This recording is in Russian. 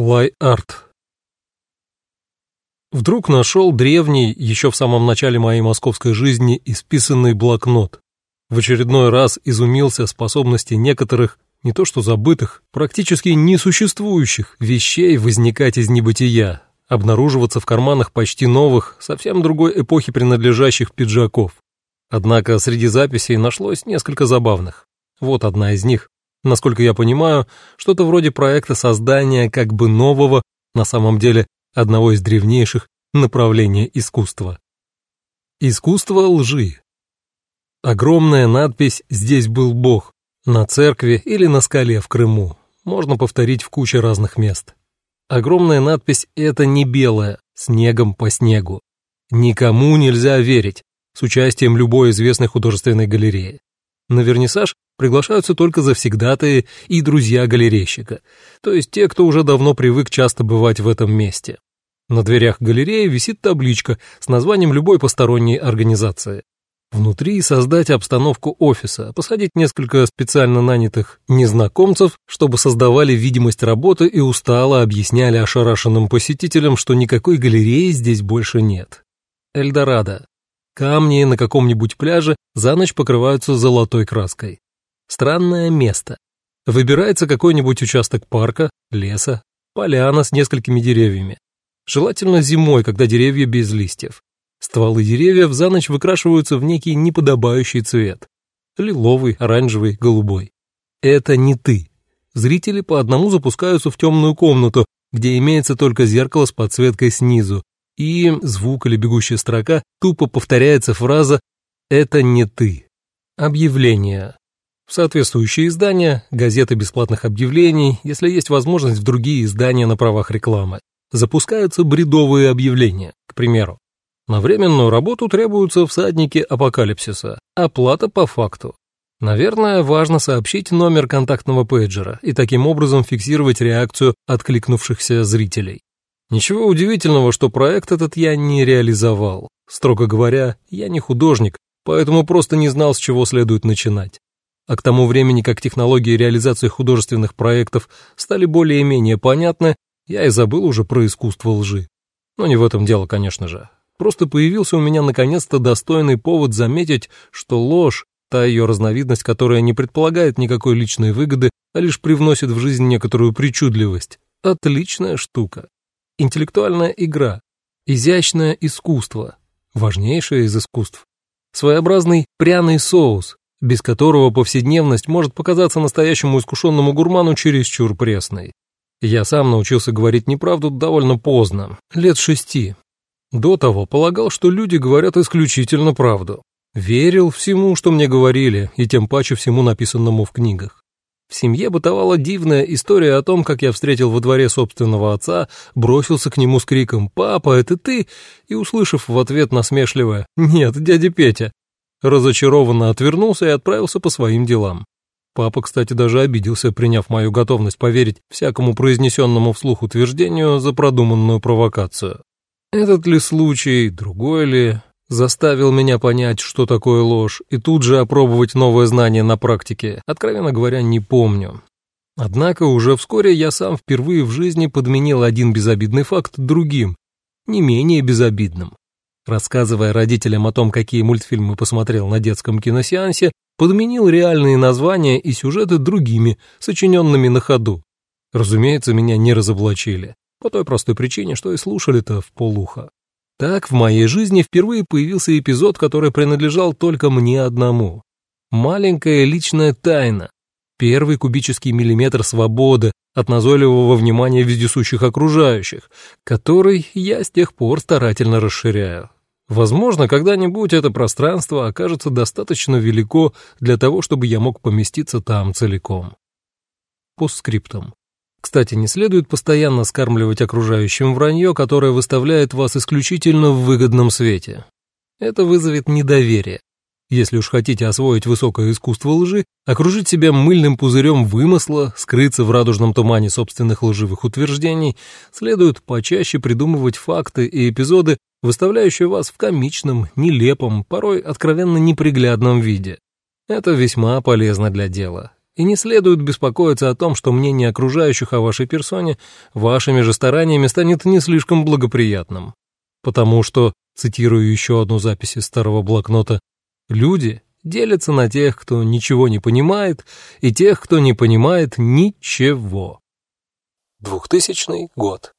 Лай-арт. Вдруг нашел древний, еще в самом начале моей московской жизни, исписанный блокнот. В очередной раз изумился способности некоторых, не то что забытых, практически несуществующих вещей возникать из небытия, обнаруживаться в карманах почти новых, совсем другой эпохи принадлежащих пиджаков. Однако среди записей нашлось несколько забавных. Вот одна из них. Насколько я понимаю, что-то вроде проекта создания как бы нового, на самом деле одного из древнейших направлений искусства. Искусство лжи. Огромная надпись «Здесь был Бог» на церкви или на скале в Крыму. Можно повторить в куче разных мест. Огромная надпись «Это не белая, снегом по снегу». Никому нельзя верить, с участием любой известной художественной галереи. На вернисаж приглашаются только завсегдатые и друзья галерейщика, то есть те, кто уже давно привык часто бывать в этом месте. На дверях галереи висит табличка с названием любой посторонней организации. Внутри создать обстановку офиса, посадить несколько специально нанятых незнакомцев, чтобы создавали видимость работы и устало объясняли ошарашенным посетителям, что никакой галереи здесь больше нет. Эльдорадо. Камни на каком-нибудь пляже за ночь покрываются золотой краской. Странное место. Выбирается какой-нибудь участок парка, леса, поляна с несколькими деревьями. Желательно зимой, когда деревья без листьев. Стволы деревьев за ночь выкрашиваются в некий неподобающий цвет. Лиловый, оранжевый, голубой. Это не ты. Зрители по одному запускаются в темную комнату, где имеется только зеркало с подсветкой снизу, и звук или бегущая строка тупо повторяется фраза «это не ты». Объявление. В соответствующие издания, газеты бесплатных объявлений, если есть возможность в другие издания на правах рекламы, запускаются бредовые объявления, к примеру. На временную работу требуются всадники апокалипсиса, оплата по факту. Наверное, важно сообщить номер контактного пейджера и таким образом фиксировать реакцию откликнувшихся зрителей. Ничего удивительного, что проект этот я не реализовал. Строго говоря, я не художник, поэтому просто не знал, с чего следует начинать. А к тому времени, как технологии реализации художественных проектов стали более-менее понятны, я и забыл уже про искусство лжи. Но не в этом дело, конечно же. Просто появился у меня наконец-то достойный повод заметить, что ложь, та ее разновидность, которая не предполагает никакой личной выгоды, а лишь привносит в жизнь некоторую причудливость, отличная штука. Интеллектуальная игра, изящное искусство, важнейшее из искусств, своеобразный пряный соус, без которого повседневность может показаться настоящему искушенному гурману чересчур пресной. Я сам научился говорить неправду довольно поздно, лет шести. До того полагал, что люди говорят исключительно правду. Верил всему, что мне говорили, и тем паче всему написанному в книгах. В семье бытовала дивная история о том, как я встретил во дворе собственного отца, бросился к нему с криком «Папа, это ты?» и, услышав в ответ насмешливое «Нет, дядя Петя», разочарованно отвернулся и отправился по своим делам. Папа, кстати, даже обиделся, приняв мою готовность поверить всякому произнесенному вслух утверждению за продуманную провокацию. Этот ли случай, другой ли, заставил меня понять, что такое ложь, и тут же опробовать новое знание на практике, откровенно говоря, не помню. Однако уже вскоре я сам впервые в жизни подменил один безобидный факт другим, не менее безобидным. Рассказывая родителям о том, какие мультфильмы посмотрел на детском киносеансе, подменил реальные названия и сюжеты другими, сочиненными на ходу. Разумеется, меня не разоблачили, по той простой причине, что и слушали-то в полуха. Так в моей жизни впервые появился эпизод, который принадлежал только мне одному. Маленькая личная тайна. Первый кубический миллиметр свободы от назойливого внимания вездесущих окружающих, который я с тех пор старательно расширяю. Возможно, когда-нибудь это пространство окажется достаточно велико для того, чтобы я мог поместиться там целиком. Постскриптум. Кстати, не следует постоянно скармливать окружающим вранье, которое выставляет вас исключительно в выгодном свете. Это вызовет недоверие. Если уж хотите освоить высокое искусство лжи, окружить себя мыльным пузырем вымысла, скрыться в радужном тумане собственных лживых утверждений, следует почаще придумывать факты и эпизоды, выставляющие вас в комичном, нелепом, порой откровенно неприглядном виде. Это весьма полезно для дела. И не следует беспокоиться о том, что мнение окружающих о вашей персоне вашими же стараниями станет не слишком благоприятным. Потому что, цитирую еще одну запись из старого блокнота, «люди делятся на тех, кто ничего не понимает, и тех, кто не понимает ничего». 2000 год.